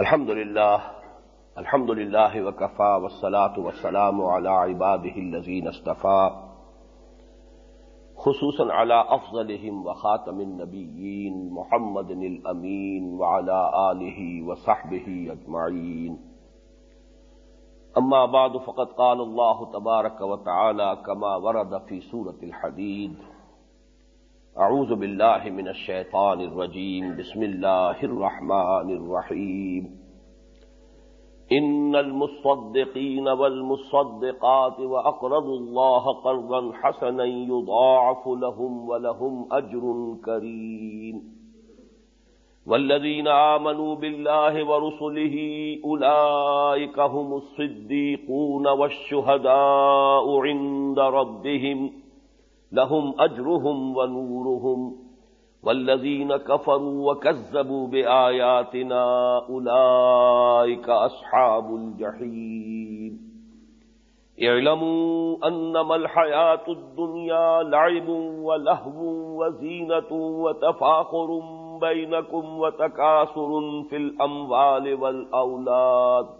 الحمد لله الحمد لله وكفى والصلاة والسلام على عباده الذين اصطفى خصوصا على أفضلهم وخاتم النبيين محمد الأمين وعلى آله وصحبه أجمعين أما بعد، فقد قال الله تبارك وتعالى كما ورد في سورة الحديد اعوذ باللہ من الشیطان الرجیم، بسم اللہ الرحمن الرحیم۔ ان المصدقین والمصدقات واقرضوا الله قرضا حسنا يضاعف لهم ولهم اجر كريم والذين آمنوا بالله ورسله اولئك هم الصديقون والشهداء عند ربهم۔ لهم أجرهم ونورهم والذين كفروا وكذبوا بآياتنا أولئك أصحاب الجحيم اعلموا أنما الحياة الدنيا لعب ولهو وزينة وتفاخر بينكم وتكاثر في الأموال والأولاد۔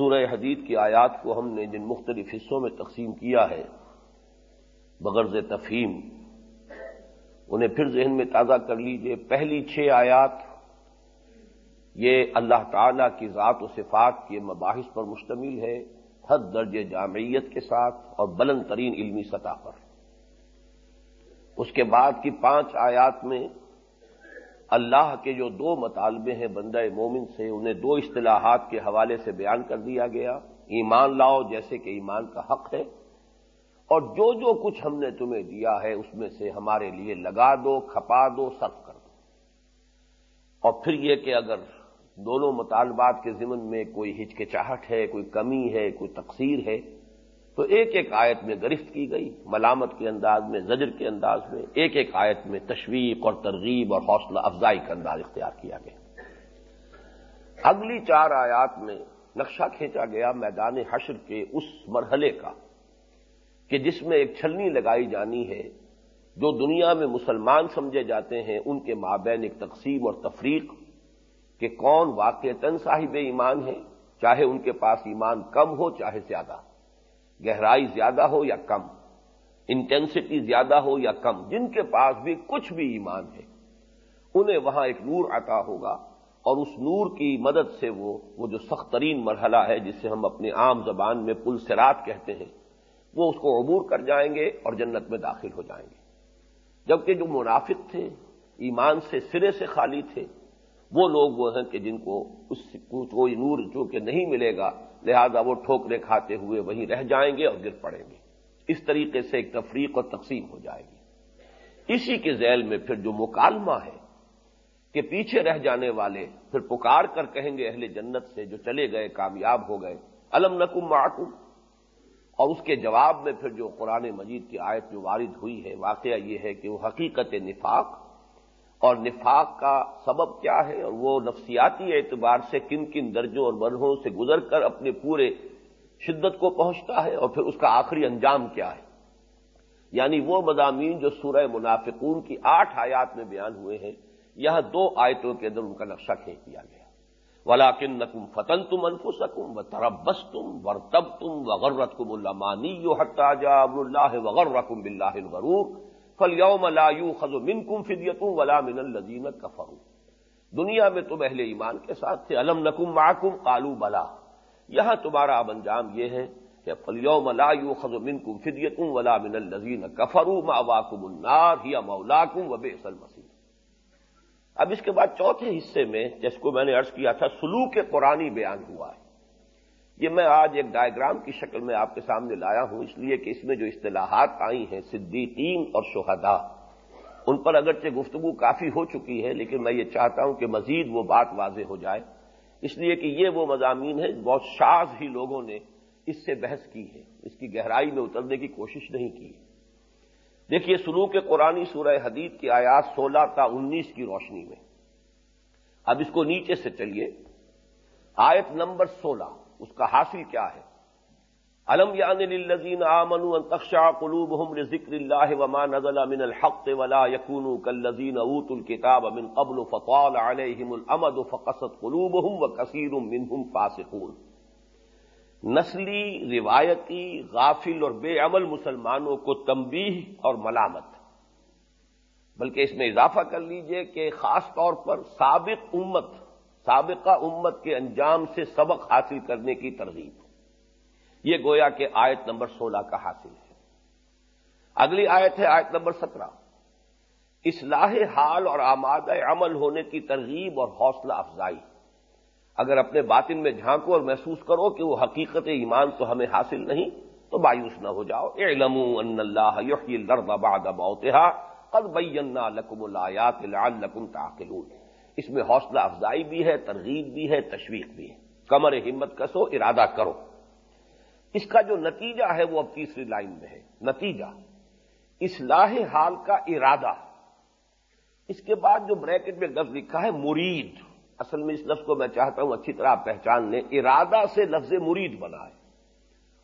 سورہ حدید کی آیات کو ہم نے جن مختلف حصوں میں تقسیم کیا ہے، بغرض تفہیم، انہیں پھر ذہن میں تازہ کر لیجیے۔ پہلی چھ آیات، یہ اللہ تعالی کی ذات و صفات کے مباحث پر مشتمل ہے، حد درج جامعیت کے ساتھ اور بلند ترین علمی سطح پر۔ اس کے بعد کی پانچ آیات میں اللہ کے جو دو مطالبے ہیں بندہ مومن سے، انہیں دو اصطلاحات کے حوالے سے بیان کر دیا گیا۔ ایمان لاؤ جیسے کہ ایمان کا حق ہے۔ اور جو جو کچھ ہم نے تمہیں دیا ہے، اس میں سے ہمارے لیے لگا دو، کھپا دو صرف کر دو۔ اور پھر یہ کہ اگر دونوں مطالبات کے ضمن میں کوئی ہچکچاہٹ ہے، کوئی کمی ہے، کوئی تقسیر ہے تو ایک ایک آیت میں گرفت کی گئی، ملامت کے انداز میں، زجر کے انداز میں، ایک ایک آیت میں تشویق اور ترغیب اور حوصلہ افزائی کا انداز اختیار کیا گیا۔ اگلی چار آیات میں نقشہ کھینچا گیا میدان حشر کے اس مرحلے کا، کہ جس میں ایک چھلنی لگائی جانی ہے، جو دنیا میں مسلمان سمجھے جاتے ہیں ان کے مابین ایک تقسیم اور تفریق، کہ کون واقع تن صاحب ایمان ہے، چاہے ان کے پاس ایمان کم ہو، چاہے زیادہ۔ گہرائی زیادہ ہو یا کم انٹینسٹی زیادہ ہو یا کم، جن کے پاس بھی کچھ بھی ایمان ہے، انہیں وہاں ایک نور عطا ہوگا اور اس نور کی مدد سے وہ وہ جو سخت ترین مرحلہ ہے جسے ہم اپنے عام زبان میں پل سرات کہتے ہیں، وہ اس کو عبور کر جائیں گے اور جنت میں داخل ہو جائیں گے۔ جبکہ جو منافق تھے، ایمان سے سرے سے خالی تھے وہ لوگ وہ ہیں کہ جن کو اس کوئی نور جو کہ نہیں ملے گا، لہذا وہ ٹھوکرے کھاتے ہوئے وہیں رہ جائیں گے اور گر پڑیں گے۔ اس طریقے سے ایک تفریق اور تقسیم ہو جائے گی۔ اسی کے ذیل میں پھر جو مکالمہ ہے کہ پیچھے رہ جانے والے پھر پکار کر کہیں گے اہل جنت سے جو چلے گئے، کامیاب ہو گئے، الم نکم معکم؟ اور اس کے جواب میں پھر جو قرآن مجید کی آیت جو وارد ہوئی ہے، واقعہ یہ ہے کہ وہ حقیقت نفاق اور نفاق کا سبب کیا ہے اور وہ نفسیاتی اعتبار سے کن کن درجوں اور برہوں سے گزر کر اپنے پورے شدت کو پہنچتا ہے اور پھر اس کا آخری انجام کیا ہے؟ یعنی وہ مضامین جو سورہ منافقون کی آٹھ آیات میں بیان ہوئے ہیں، یہاں دو آیتوں کے اندر ان کا نقشہ کھینچ دیا گیا۔ ولاکن نقم فتن تم انفو سکم و تربس تم ور تب تم وغرت کم اللہ مانی حتاجا اب اللہ وغر رقم بلّہ فل یوم لا خز من کم فدیتوں ولا من الزین کفر دنیا میں تم اہل ایمان کے ساتھ تھے۔ علم نقم معکم کالو بلا یہاں تمہارا اب انجام یہ ہے کہ فلیوم لا خز من کم فدیتوں ولا من الزین کفرو ما واکم النار یا مولاکم و بے مسیح اب اس کے بعد چوتھے حصے میں جس کو میں نے ارض کیا تھا، سلوک قرآنی بیان ہوا ہے۔ یہ میں آج ایک ڈائیگرام کی شکل میں آپ کے سامنے لایا ہوں، اس لیے کہ اس میں جو اصطلاحات آئی ہیں، صدیقین اور شہداء، ان پر اگرچہ گفتگو کافی ہو چکی ہے، لیکن میں یہ چاہتا ہوں کہ مزید وہ بات واضح ہو جائے۔ اس لیے کہ یہ وہ مضامین ہیں، بہت شاز ہی لوگوں نے اس سے بحث کی ہے۔ اس کی گہرائی میں اترنے کی کوشش نہیں کی۔ ہے دیکھیے، سلوک قرآن سورہ حدید کی آیات سولہ تا انیس کی روشنی میں۔ اب اس کو نیچے سے چلیے۔ آیت نمبر سولہ۔ اس کا حاصل کیا ہے؟ الم یان للذین آمنوا ان تخشع قلوبهم لذکر اللہ وما نزل من الحق ولا يكونوا كالذین اوتوا الكتاب من قبل فطال عليهم الامد فقست قلوبهم وكثير منهم فاسقون۔ نسلی، روایتی، غافل اور بے عمل مسلمانوں کو تنبیہ اور ملامت۔ بلکہ اس میں اضافہ کر لیجیے کہ خاص طور پر سابق امت سابقہ امت کے انجام سے سبق حاصل کرنے کی ترغیب۔ یہ گویا کہ آیت نمبر سولہ کا حاصل ہے۔ اگلی آیت ہے آیت نمبر سترہ۔ اصلاح حال اور آمادہ عمل ہونے کی ترغیب اور حوصلہ افزائی۔ اگر اپنے باطن میں جھانکو اور محسوس کرو کہ وہ حقیقت ایمان تو ہمیں حاصل نہیں، تو مایوس نہ ہو جاؤ۔ ان اللہ بعد موتها، قد بینا لکم الایات لعلکم تعقلون۔ اس میں حوصلہ افزائی بھی ہے، ترغیب بھی ہے، تشویق بھی ہے۔ کمر ہمت کسو، ارادہ کرو۔ اس کا جو نتیجہ ہے وہ اب تیسری لائن میں ہے۔ نتیجہ۔ اصلاح حال کا ارادہ۔ اس کے بعد جو بریکٹ میں لفظ لکھا ہے، مرید۔ اصل میں اس لفظ کو میں چاہتا ہوں اچھی طرح پہچان لیں۔ ارادہ سے لفظ مرید بنا ہے۔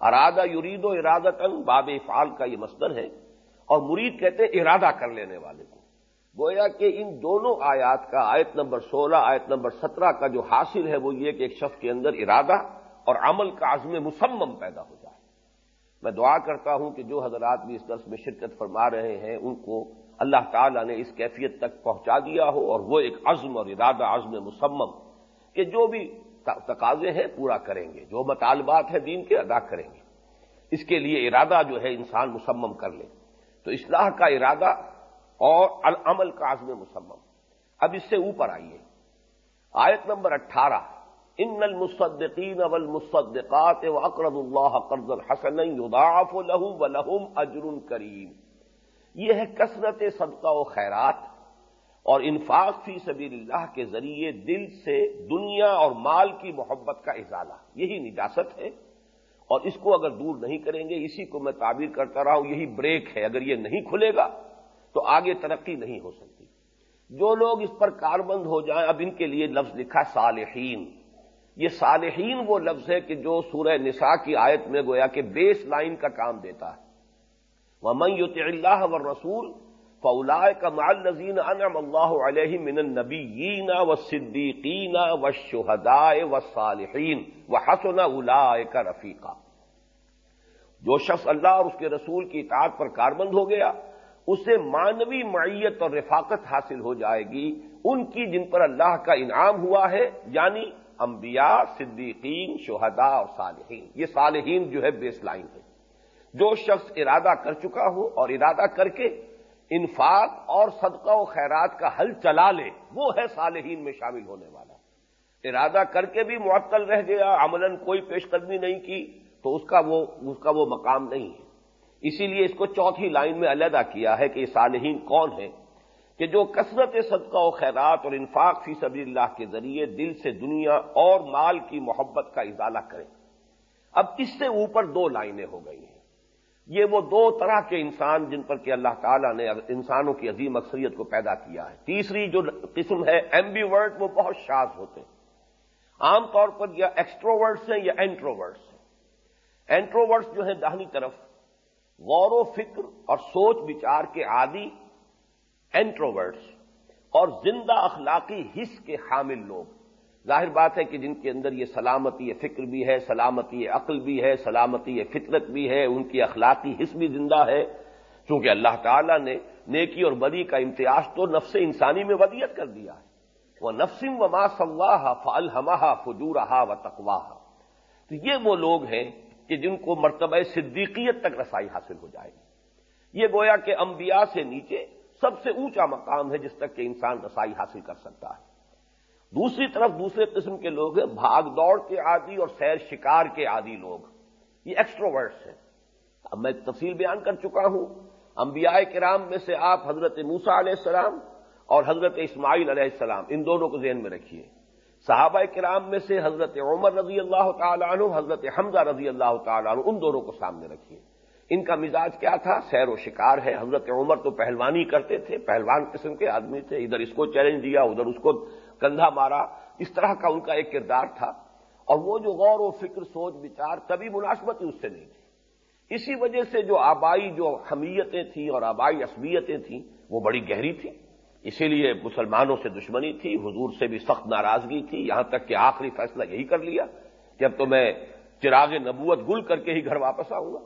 ارادہ یرید و ارادہ تن باب افعال کا یہ مصدر ہے۔ اور مرید کہتے ہیں ارادہ کر لینے والے کو۔ گویا کہ ان دونوں آیات کا، آیت نمبر سولہ، آیت نمبر سترہ کا جو حاصل ہے وہ یہ کہ ایک شخص کے اندر ارادہ اور عمل کا عزم مسمم پیدا ہو جائے۔ میں دعا کرتا ہوں کہ جو حضرات بھی اس درس میں شرکت فرما رہے ہیں، ان کو اللہ تعالیٰ نے اس کیفیت تک پہنچا دیا ہو اور وہ ایک عزم اور ارادہ عزم مسمم کہ جو بھی تقاضے ہیں پورا کریں گے، جو مطالبات ہیں دین کے ادا کریں گے۔ اس کے لیے ارادہ جو ہے انسان مسمم کر لے۔ تو اصلاح کا ارادہ اور العمل کا عزم مسمم اب اس سے اوپر آئیے۔ آیت نمبر اٹھارہ۔ ان المصدقین والمصدقات واقرض اللہ قرض الحسن يضاعف لهم ولهم اجر کریم۔ یہ ہے کثرت صدقہ و خیرات اور انفاق فی سبیل اللہ کے ذریعے دل سے دنیا اور مال کی محبت کا اضالہ۔ یہی نجاست ہے۔ اور اس کو اگر دور نہیں کریں گے، اسی کو میں تعبیر کرتا رہا ہوں، یہی بریک ہے۔ اگر یہ نہیں کھلے گا تو آگے ترقی نہیں ہو سکتی۔ جو لوگ اس پر کاربند ہو جائیں، اب ان کے لیے لفظ لکھا صالحین۔ یہ صالحین وہ لفظ ہے کہ جو سورہ نساء کی آیت میں گویا کہ بیس لائن کا کام دیتا ہے۔ ومن يطع الله والرسول فاولئك مع الذين انعم الله عليهم من النبيين والصديقين والشهداء والصالحين وحسن اولئك رفيقا۔ جو شخص اللہ اور اس کے رسول کی اطاعت پر کاربند ہو گیا اسے مانوی معیت اور رفاقت حاصل ہو جائے گی۔ ان کی جن پر اللہ کا انعام ہوا ہے یعنی انبیاء، صدیقین، شہداء اور صالحین۔ یہ صالحین جو ہے بیس لائن ہے جو شخص ارادہ کر چکا ہو اور ارادہ کر کے انفاق اور صدقہ و خیرات کا حل چلا لے، وہ ہے صالحین میں شامل ہونے والا۔ ارادہ کر کے بھی معطل رہ گیا، عملاً کوئی پیش قدمی نہیں کی، تو اس کا وہ، اس کا وہ مقام نہیں ہے۔ اسی لیے اس کو چوتھی لائن میں علیحدہ کیا ہے کہ یہ صالحین کون ہیں کہ جو کثرت صدقہ و خیرات اور انفاق فی سبیل اللہ کے ذریعے دل سے دنیا اور مال کی محبت کا اضالہ کریں۔ اب اس سے اوپر دو لائنیں ہو گئی ہیں۔ یہ وہ دو طرح کے انسان جن پر کہ اللہ تعالیٰ نے انسانوں کی عظیم اکثریت کو پیدا کیا ہے۔ تیسری جو قسم ہے ایمبی ورڈ وہ بہت شاز ہوتے ہیں۔ عام طور پر یا ایکسٹروورڈس ہیں یا اینٹروورڈس ہیں۔ اینٹروورڈس جو ہیں داہنی طرف غور و فکر اور سوچ بچار کے عادی اینٹروورٹس اور زندہ اخلاقی حص کے حامل لوگ۔ ظاہر بات ہے کہ جن کے اندر یہ سلامتی فکر بھی ہے، سلامتی عقل بھی ہے، سلامتی فطرت بھی ہے، ان کی اخلاقی حص بھی زندہ ہے۔ چونکہ اللہ تعالیٰ نے نیکی اور بدی کا امتیاز تو نفس انسانی میں ودیت کر دیا ہے۔ وہ نفسم و ما سواہ فل فجورہا و تقواہ تو یہ وہ لوگ ہیں کہ جن کو مرتبہ صدیقیت تک رسائی حاصل ہو جائے گی۔ یہ گویا کہ انبیاء سے نیچے سب سے اونچا مقام ہے جس تک کہ انسان رسائی حاصل کر سکتا ہے۔ دوسری طرف دوسرے قسم کے لوگ ہیں، بھاگ دوڑ کے عادی اور سیر شکار کے عادی لوگ۔ یہ ایکسٹروورٹس ہیں۔ اب میں تفصیل بیان کر چکا ہوں۔ انبیاء کرام میں سے آپ حضرت موسا علیہ السلام اور حضرت اسماعیل علیہ السلام، ان دونوں کو ذہن میں رکھیے۔ صحابہ کرام میں سے حضرت عمر رضی اللہ تعالیٰ عنہ، حضرت حمزہ رضی اللہ تعالیٰ عنہ، ان دونوں کو سامنے رکھیے۔ ان کا مزاج کیا تھا؟ سیر و شکار ہے۔ حضرت عمر تو پہلوانی کرتے تھے، پہلوان قسم کے آدمی تھے۔ ادھر اس کو چیلنج دیا، ادھر اس کو کندھا مارا۔ اس طرح کا ان کا ایک کردار تھا۔ اور وہ جو غور و فکر، سوچ، بچار کبھی مناسبت اس سے نہیں تھی۔ اسی وجہ سے جو آبائی جو حمیتیں تھیں اور آبائی عصبیتیں تھیں، وہ بڑی گہری تھیں۔ اسی لیے مسلمانوں سے دشمنی تھی، حضور سے بھی سخت ناراضگی تھی، یہاں تک کہ آخری فیصلہ یہی کر لیا کہ اب تو میں چراغ نبوت گل کر کے ہی گھر واپس آؤں گا۔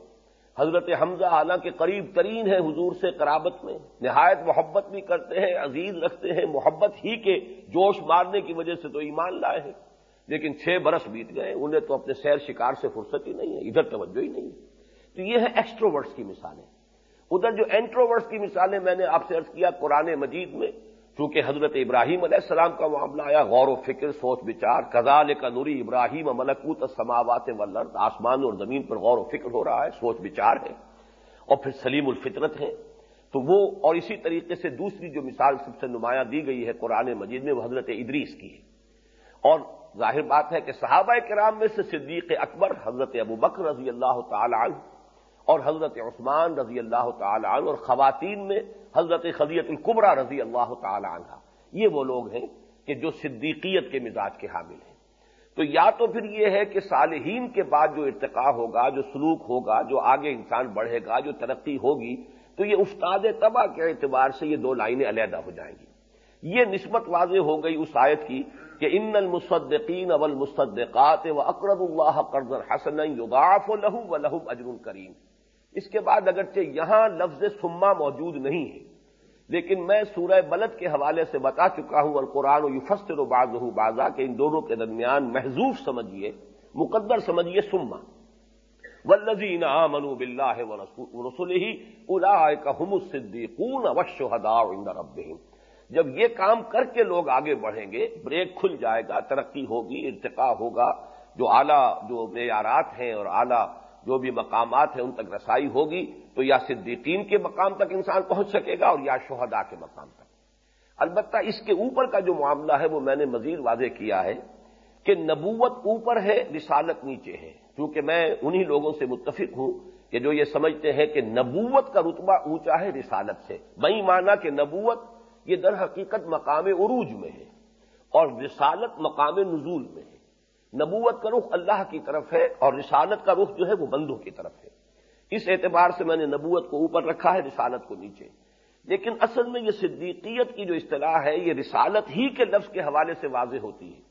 حضرت حمزہ حالانکہ قریب ترین ہے حضور سے قرابت میں، نہایت محبت بھی کرتے ہیں، عزیز رکھتے ہیں، محبت ہی کے جوش مارنے کی وجہ سے تو ایمان لائے ہیں۔ لیکن چھ برس بیت گئے، انہیں تو اپنے سیر شکار سے فرصت ہی نہیں ہے، ادھر توجہ ہی نہیں ہے۔ تو یہ ہے ایکسٹروورٹس کی مثالیں۔ ادھر جو اینٹروورس کی مثالیں میں نے آپ سے ارض کیا قرآن مجید میں، چونکہ حضرت ابراہیم علیہ السلام کا معاملہ آیا، غور و فکر، سوچ بچار کزال کا نوری ابراہیم ملکوت سماوات ولرد آسمان اور زمین پر غور و فکر ہو رہا ہے، سوچ بچار ہے، اور پھر سلیم الفطرت ہے تو وہ، اور اسی طریقے سے دوسری جو مثال سب سے نمایاں دی گئی ہے قرآن مجید میں، وہ حضرت ادریس کی ہے۔ اور ظاہر بات ہے کہ صحابہ کرام میں سے صدیق اکبر، حضرت ابو بکر رضی اللہ تعالی عنہ اور حضرت عثمان رضی اللہ تعالی عنہ اور خواتین میں حضرت خدیت القبرہ رضی اللہ تعالی عنہ۔ یہ وہ لوگ ہیں کہ جو صدیقیت کے مزاج کے حامل ہیں۔ تو یا تو پھر یہ ہے کہ صالحین کے بعد جو ارتقاء ہوگا، جو سلوک ہوگا، جو آگے انسان بڑھے گا، جو ترقی ہوگی، تو یہ استاد تباہ کے اعتبار سے یہ دو لائنیں علیحدہ ہو جائیں گی۔ یہ نسبت واضح ہو گئی اس آیت کی کہ ان المصدقین اول مصدقات و اقرب اللہ قرض حسن یضاعف لہو و لہم اجر کریم۔ اس کے بعد اگرچہ یہاں لفظ سما موجود نہیں ہے، لیکن میں سورہ بلد کے حوالے سے بتا چکا ہوں اور قرآن و یفسر و باز ہوں بازا کہ ان دونوں کے درمیان محضوف سمجھیے مقدر سمجھیے سما ولزین منو بلّہ رسول ہی الا ہم صدیقون جب یہ کام کر کے لوگ آگے بڑھیں گے، بریک کھل جائے گا، ترقی ہوگی ارتقا ہوگا، جو اعلیٰ جو معیارات ہیں اور اعلیٰ جو بھی مقامات ہیں ان تک رسائی ہوگی تو یا صدیقین کے مقام تک انسان پہنچ سکے گا اور یا شہدا کے مقام تک۔ البتہ اس کے اوپر کا جو معاملہ ہے وہ میں نے مزید واضح کیا ہے کہ نبوت اوپر ہے، رسالت نیچے ہے۔ کیونکہ میں انہی لوگوں سے متفق ہوں کہ جو یہ سمجھتے ہیں کہ نبوت کا رتبہ اونچا ہے، رسالت سے میں مانا کہ نبوت یہ در حقیقت مقام عروج میں ہے اور رسالت مقام نزول میں ہے۔ نبوت کا رخ اللہ کی طرف ہے اور رسالت کا رخ جو ہے وہ بندوں کی طرف ہے۔ اس اعتبار سے میں نے نبوت کو اوپر رکھا ہے، رسالت کو نیچے۔ لیکن اصل میں یہ صدیقیت کی جو اصطلاح ہے، یہ رسالت ہی کے لفظ کے حوالے سے واضح ہوتی ہے۔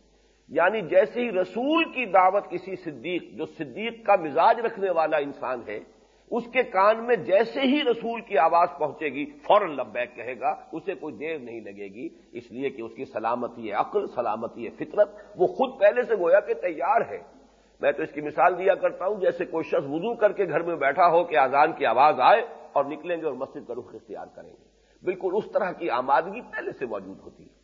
یعنی جیسے ہی رسول کی دعوت کسی صدیق، جو صدیق کا مزاج رکھنے والا انسان ہے اس کے کان میں جیسے ہی رسول کی آواز پہنچے گی، فوراً لبیک کہے گا، اسے کوئی دیر نہیں لگے گی، اس لیے کہ اس کی سلامتی عقل، سلامتی فطرت، وہ خود پہلے سے گویا کہ تیار ہے۔ میں تو اس کی مثال دیا کرتا ہوں، جیسے کوئی شخص وضو کر کے گھر میں بیٹھا ہو کہ آزان کی آواز آئے اور نکلیں گے اور مسجد کا رخ اختیار کریں گے۔ بالکل اس طرح کی آمادگی پہلے سے موجود ہوتی ہے۔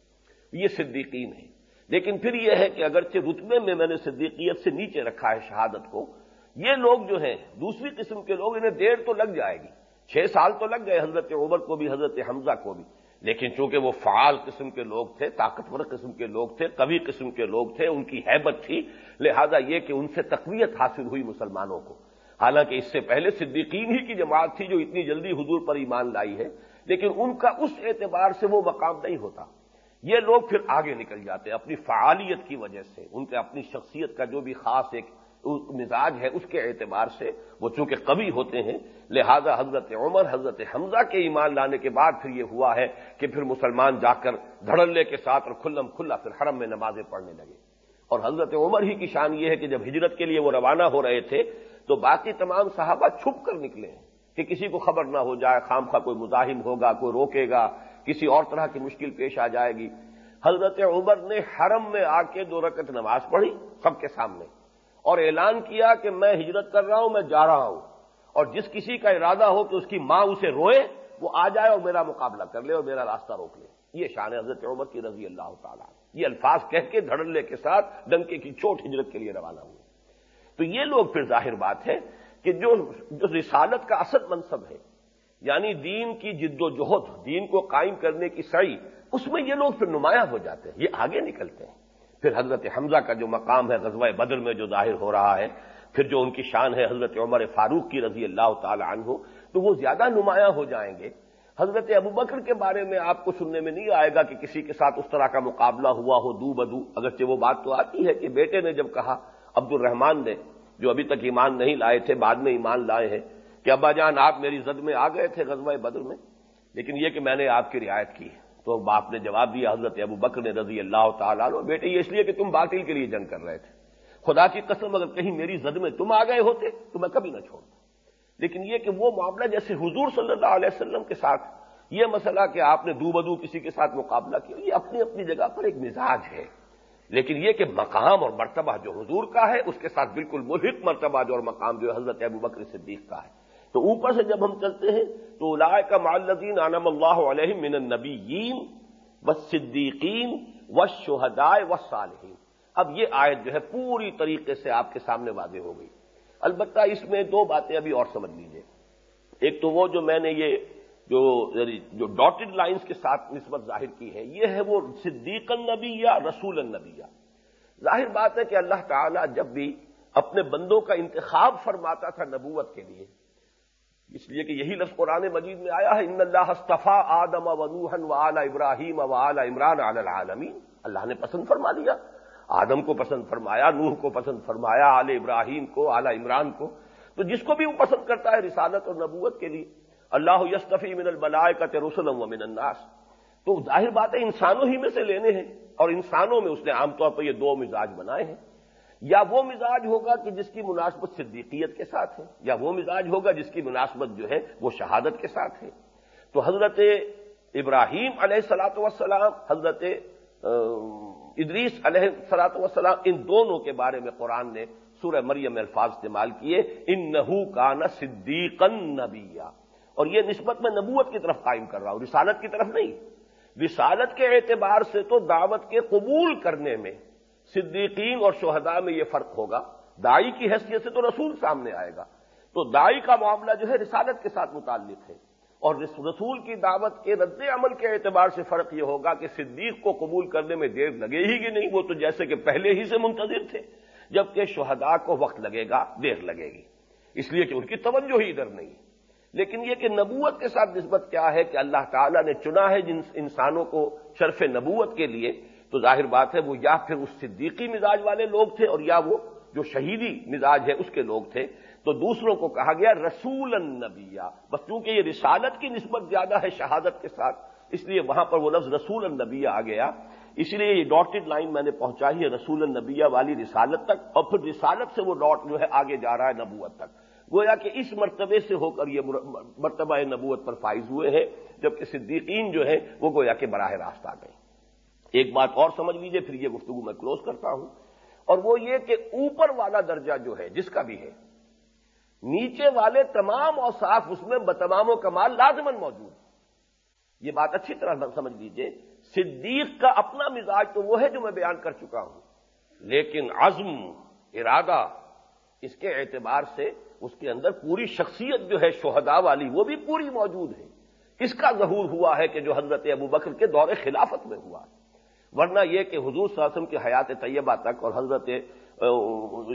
یہ صدیقین ہے لیکن پھر یہ ہے کہ اگرچہ رتبے میں میں نے صدیقیت سے نیچے رکھا ہے شہادت کو یہ لوگ جو ہیں، دوسری قسم کے لوگ انہیں دیر تو لگ جائے گی۔ چھ سال تو لگ گئے حضرت عمر کو بھی، حضرت حمزہ کو بھی۔ لیکن چونکہ وہ فعال قسم کے لوگ تھے، طاقتور قسم کے لوگ تھے کبھی قسم کے لوگ تھے، ان کی حیبت تھی۔ لہذا یہ کہ ان سے تقویت حاصل ہوئی مسلمانوں کو۔ حالانکہ اس سے پہلے صدیقین ہی کی جماعت تھی جو اتنی جلدی حضور پر ایمان لائی ہے، لیکن ان کا اس اعتبار سے وہ مقام نہیں ہوتا۔ یہ لوگ پھر آگے نکل جاتے اپنی فعالیت کی وجہ سے، ان کے اپنی شخصیت کا جو بھی خاص ایک مزاج ہے اس کے اعتبار سے وہ چونکہ کبھی ہوتے ہیں، لہذا حضرت عمر، حضرت حمزہ کے ایمان لانے کے بعد پھر یہ ہوا ہے کہ پھر مسلمان جا کر دھڑلے کے ساتھ اور کھلم کھلا پھر حرم میں نمازیں پڑھنے لگے۔ اور حضرت عمر ہی کی شان یہ ہے کہ جب ہجرت کے لیے وہ روانہ ہو رہے تھے تو باقی تمام صحابہ چھپ کر نکلے ہیں کہ کسی کو خبر نہ ہو جائے، خام خواہ کوئی مزاحم ہوگا، کوئی روکے گا، کسی اور طرح کی مشکل پیش آ جائے گی۔ حضرت عمر نے حرم میں آ کے دو رکعت نماز پڑھی، سب کے سامنے۔ اور اعلان کیا کہ میں ہجرت کر رہا ہوں، میں جا رہا ہوں۔ اور جس کسی کا ارادہ ہو کہ اس کی ماں اسے روئے، وہ آ جائے اور میرا مقابلہ کر لے اور میرا راستہ روک لے۔ یہ شان حضرت عمر کی رضی اللہ تعالیٰ یہ الفاظ کہہ کے دھڑلے کے ساتھ ڈنکے کی چوٹ ہجرت کے لیے روانہ ہوئے۔ تو یہ لوگ پھر ظاہر بات ہے کہ جو جو رسالت کا اصل منصب ہے یعنی دین کی جد و جہد، دین کو قائم کرنے کی سعی، اس میں یہ لوگ پھر نمایاں ہو جاتے ہیں، یہ آگے نکلتے ہیں۔ پھر حضرت حمزہ کا جو مقام ہے غزوہ بدر میں جو ظاہر ہو رہا ہے، پھر جو ان کی شان ہے حضرت عمر فاروق کی رضی اللہ تعالی عنہ، تو وہ زیادہ نمایاں ہو جائیں گے۔ حضرت ابو بکر کے بارے میں آپ کو سننے میں نہیں آئے گا کہ کسی کے ساتھ اس طرح کا مقابلہ ہوا ہو دو بدو۔ اگرچہ وہ بات تو آتی ہے کہ بیٹے نے جب کہا عبد الرحمان نے جو ابھی تک ایمان نہیں لائے تھے، بعد میں ایمان لائے ہیں، کہ ابا جان آپ میری زد میں آ گئے تھے غزوہ بدر میں؟ لیکن یہ کہ میں نے آپ کی رعایت کی تو باپ نے جواب دیا، حضرت ابو بکر نے رضی اللہ تعالیٰ بیٹے، یہ اس لیے کہ تم باطل کے لیے جنگ کر رہے تھے۔ خدا کی قسم، اگر کہیں میری زد میں تم آ گئے ہوتے تو میں کبھی نہ چھوڑتا لیکن یہ کہ وہ معاملہ جیسے حضور صلی اللہ علیہ وسلم کے ساتھ، یہ مسئلہ کہ آپ نے دو بدو کسی کے ساتھ مقابلہ کیا، یہ اپنی اپنی جگہ پر ایک مزاج ہے۔ لیکن یہ کہ مقام اور مرتبہ جو حضور کا ہے، اس کے ساتھ بالکل ملحق مرتبہ جو اور مقام جو حضرت ابو بکر صدیق کا ہے۔ تو اوپر سے جب ہم چلتے ہیں تو لائے کا معلزین عالم اللہ علیہ من النبیین و صدیقین و شہدائے و صالحین اب یہ آیت جو ہے پوری طریقے سے آپ کے سامنے واضح ہو گئی۔ البتہ اس میں دو باتیں ابھی اور سمجھ لیجیے ایک تو وہ جو میں نے یہ جو یعنی جو ڈاٹڈ لائنز کے ساتھ نسبت ظاہر کی ہے، یہ ہے وہ صدیق النبی یا رسول النبی یا ظاہر بات ہے کہ اللہ تعالیٰ جب بھی اپنے بندوں کا انتخاب فرماتا تھا نبوت کے لیے اس لیے کہ یہی لفظ قرآن مجید میں آیا ہے، ان اللہ استفا آدم و نوحن و اعلی ابراہیم و اعلی عمران علی العالمین. اللہ نے پسند فرما دیا۔ آدم کو پسند فرمایا، نوح کو پسند فرمایا، آل ابراہیم کو اعلی عمران کو۔ تو جس کو بھی وہ پسند کرتا ہے رسالت اور نبوت کے لیے، اللہ یستفی من البلائے کا رسولم و من الناس. تو ظاہر بات ہے، انسانوں ہی میں سے لینے ہیں اور انسانوں میں اس نے عام طور پر یہ دو مزاج بنائے ہیں۔ یا وہ مزاج ہوگا کہ جس کی مناسبت صدیقیت کے ساتھ ہے، یا وہ مزاج ہوگا جس کی مناسبت جو ہے وہ شہادت کے ساتھ ہے۔ تو حضرت ابراہیم علیہ سلاۃ وسلام حضرت ادریس علیہ سلاۃ وسلام ان دونوں کے بارے میں قرآن نے سورہ مریم الفاظ استعمال کیے ان نحو کا نا صدیقن نبیا۔ اور یہ نسبت میں نبوت کی طرف قائم کر رہا ہوں، رسالت کی طرف نہیں۔ رسالت کے اعتبار سے تو دعوت کے قبول کرنے میں صدیقین اور شہداء میں یہ فرق ہوگا۔ دائی کی حیثیت سے تو رسول سامنے آئے گا۔ تو دائی کا معاملہ جو ہے رسالت کے ساتھ متعلق ہے۔ اور رسول کی دعوت کے رد عمل کے اعتبار سے فرق یہ ہوگا کہ صدیق کو قبول کرنے میں دیر لگے ہی کہ نہیں، وہ تو جیسے کہ پہلے ہی سے منتظر تھے، جبکہ شہداء کو وقت لگے گا، دیر لگے گی۔ اس لیے کہ ان کی توجہ ہی ادھر نہیں۔ لیکن یہ کہ نبوت کے ساتھ نسبت کیا ہے کہ اللہ تعالیٰ نے چنا ہے جن انسانوں کو شرف نبوت کے لیے تو ظاہر بات ہے وہ یا پھر اس صدیقی مزاج والے لوگ تھے اور یا وہ جو شہیدی مزاج ہے اس کے لوگ تھے۔ تو دوسروں کو کہا گیا رسول النبیہ۔ بس چونکہ یہ رسالت کی نسبت زیادہ ہے شہادت کے ساتھ، اس لیے وہاں پر وہ لفظ رسول النبیہ آ گیا۔ اس لیے یہ ڈاٹڈ لائن میں نے پہنچائی ہے، رسول النبیہ والی رسالت تک۔ اور پھر رسالت سے وہ ڈاٹ جو ہے آگے جا رہا ہے نبوت تک۔ گویا کہ اس مرتبے سے ہو کر یہ مرتبہ نبوت پر فائز ہوئے ہیں، جبکہ صدیقین جو ہے وہ گویا کہ براہ راست آ گئے۔ ایک بات اور سمجھ لیجیے، پھر یہ گفتگو میں کلوز کرتا ہوں۔ اور وہ یہ کہ اوپر والا درجہ جو ہے، جس کا بھی ہے، نیچے والے تمام اوصاف اس میں بتمام و کمال لازمن موجود۔ یہ بات اچھی طرح سمجھ لیجیے۔ صدیق کا اپنا مزاج تو وہ ہے جو میں بیان کر چکا ہوں۔ لیکن عزم، ارادہ، اس کے اعتبار سے اس کے اندر پوری شخصیت جو ہے شہداء والی، وہ بھی پوری موجود ہے۔ اس کا ظہور ہوا ہے کہ جو حضرت ابو بکر کے دور خلافت میں ہوا۔ ہے ورنہ یہ کہ حضور صلی اللہ علیہ وسلم کی حیات طیبہ تک اور حضرت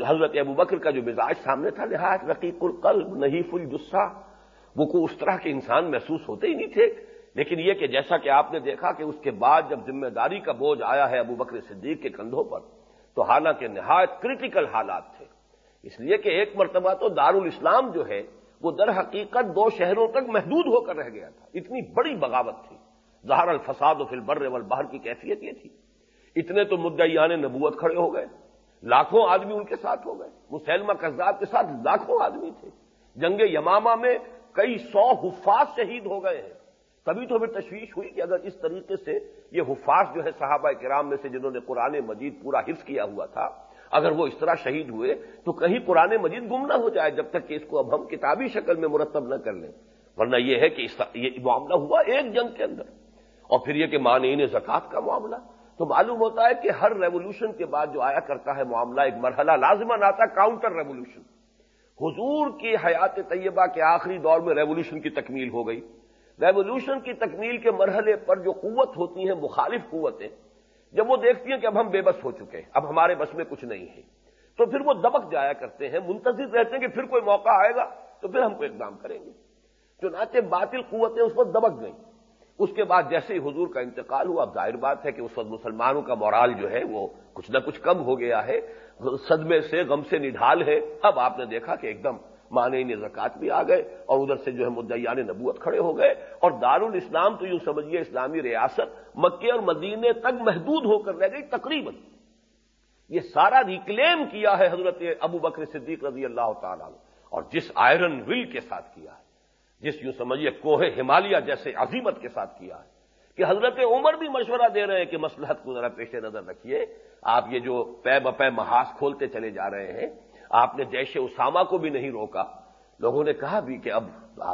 حضرت ابو بکر کا جو مزاج سامنے تھا لحاظ رقیق القلب، نحیف الجسا وہ کو اس طرح کے انسان محسوس ہوتے ہی نہیں تھے۔ لیکن یہ کہ جیسا کہ آپ نے دیکھا کہ اس کے بعد جب ذمہ داری کا بوجھ آیا ہے ابو بکر صدیق کے کندھوں پر، تو حالانکہ نہایت کرٹیکل حالات تھے۔ اس لیے کہ ایک مرتبہ تو دارالاسلام جو ہے، وہ در حقیقت دو شہروں تک محدود ہو کر رہ گیا تھا۔ اتنی بڑی بغاوت تھی۔ ظہر الفساد و فل بر کی کیفیت یہ تھی۔ اتنے تو مدعیان نبوت کھڑے ہو گئے، لاکھوں آدمی ان کے ساتھ ہو گئے۔ مسلمہ قزاد کے ساتھ لاکھوں آدمی تھے۔ جنگ یمامہ میں کئی سو حفاظ شہید ہو گئے ہیں۔ تبھی تو ہمیں تشویش ہوئی کہ اگر اس طریقے سے یہ حفاظ جو ہے صحابہ کرام میں سے جنہوں نے قرآن مجید پورا حفظ کیا ہوا تھا، اگر وہ اس طرح شہید ہوئے تو کہیں قرآن مجید گم نہ ہو جائے جب تک کہ اس کو اب ہم کتابی شکل میں مرتب نہ کر لیں۔ ورنہ یہ ہے کہ یہ معاملہ ہوا ایک جنگ کے اندر۔ اور پھر یہ کہ مانعین زکات کا معاملہ۔ تو معلوم ہوتا ہے کہ ہر ریولوشن کے بعد جو آیا کرتا ہے معاملہ، ایک مرحلہ لازمن آتا کاؤنٹر ریولوشن حضور کی حیات طیبہ کے آخری دور میں ریولوشن کی تکمیل ہو گئی۔ ریولوشن کی تکمیل کے مرحلے پر جو قوت ہوتی ہیں، مخالف قوتیں، جب وہ دیکھتی ہیں کہ اب ہم بے بس ہو چکے ہیں، اب ہمارے بس میں کچھ نہیں ہے۔ تو پھر وہ دبک جایا کرتے ہیں، منتظر رہتے ہیں کہ پھر کوئی موقع آئے گا تو پھر ہم کو اقدام کریں گے۔ چنانچہ باطل قوتیں اس وقت دبک گئیں۔ اس کے بعد جیسے ہی حضور کا انتقال ہوا، اب ظاہر بات ہے کہ اس وقت مسلمانوں کا مورال جو ہے وہ کچھ نہ کچھ کم ہو گیا ہے، صدمے سے، غم سے نڈھال ہے۔ اب آپ نے دیکھا کہ ایک دم معنی زکات بھی آ گئے اور ادھر سے جو ہے مدعیان نبوت کھڑے ہو گئے۔ اور دارالاسلام تو یوں سمجھیے اسلامی ریاست مکے اور مدینے تک محدود ہو کر رہ گئی تقریباً۔ یہ سارا ریکلیم کیا ہے حضرت ابو بکر صدیق رضی اللہ تعالیٰ اور جس آئرن ول کے ساتھ کیا ہے۔ جس یوں سمجھیے کوہ ہمالیہ جیسے عظیمت کے ساتھ کیا ہے، کہ حضرت عمر بھی مشورہ دے رہے ہیں کہ مسلحت کو ذرا پیش نظر رکھیے۔ آپ یہ جو پے بپے محاذ کھولتے چلے جا رہے ہیں، آپ نے جیش اسامہ کو بھی نہیں روکا۔ لوگوں نے کہا بھی کہ اب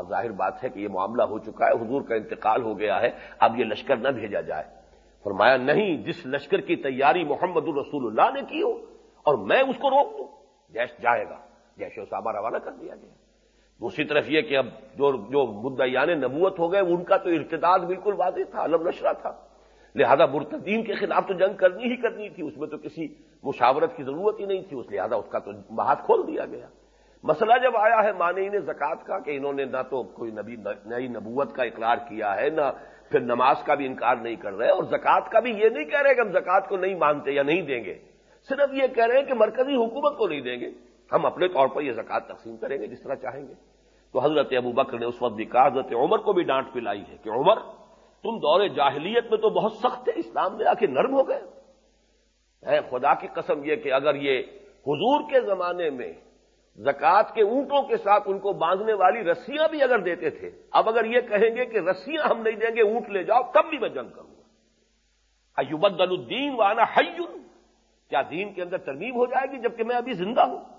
ظاہر بات ہے کہ یہ معاملہ ہو چکا ہے، حضور کا انتقال ہو گیا ہے، اب یہ لشکر نہ بھیجا جائے۔ فرمایا نہیں، جس لشکر کی تیاری محمد الرسول اللہ نے کی ہو، اور میں اس کو روک دوں۔ جیش جائے گا۔ جیش اسامہ روانہ کر دیا گیا۔ دوسری طرف یہ کہ اب جو جو مدعیان نبوت ہو گئے، ان کا تو ارتداد بالکل واضح تھا، علم نشرہ تھا۔ لہذا مرتدین کے خلاف تو جنگ کرنی ہی کرنی تھی، اس میں تو کسی مشاورت کی ضرورت ہی نہیں تھی، اس لہذا اس کا تو ہاتھ کھول دیا گیا۔ مسئلہ جب آیا ہے مانعین زکات کا کہ انہوں نے نہ تو کوئی نبی، نئی نبوت کا اقرار کیا ہے، نہ پھر نماز کا بھی انکار نہیں کر رہے، اور زکات کا بھی یہ نہیں کہہ رہے کہ ہم زکات کو نہیں مانتے یا نہیں دیں گے۔ صرف یہ کہہ رہے ہیں کہ مرکزی حکومت کو نہیں دیں گے۔ ہم اپنے طور پر یہ زکات تقسیم کریں گے جس طرح چاہیں گے۔ تو حضرت ابو بکر نے اس وقت بھی کہا، حضرت عمر کو بھی ڈانٹ پلائی ہے کہ عمر، تم دور جاہلیت میں تو بہت سخت تھے، اسلام میں آ کے نرم ہو گئے۔ اے خدا کی قسم یہ کہ اگر یہ حضور کے زمانے میں زکات کے اونٹوں کے ساتھ ان کو باندھنے والی رسیاں بھی اگر دیتے تھے، اب اگر یہ کہیں گے کہ رسیاں ہم نہیں دیں گے، اونٹ لے جاؤ، تب بھی میں جنگ کروں گا۔ ایوبد الدین وانا حیون کیا دین کے اندر ترمیم ہو جائے گی جبکہ میں ابھی زندہ ہوں؟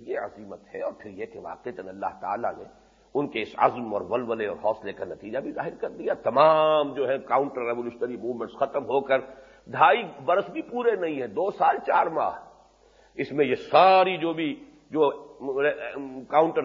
یہ عظیمت ہے اور پھر یہ کہ واقع اللہ تعالیٰ نے ان کے اس عزم اور ولولے اور حوصلے کا نتیجہ بھی ظاہر کر دیا۔ تمام جو ہے کاؤنٹر ریولیوشنری موومنٹس ختم ہو کر ڈھائی برس بھی پورے نہیں ہیں، دو سال، چار ماہ۔ اس میں یہ ساری جو بھی جو کاؤنٹر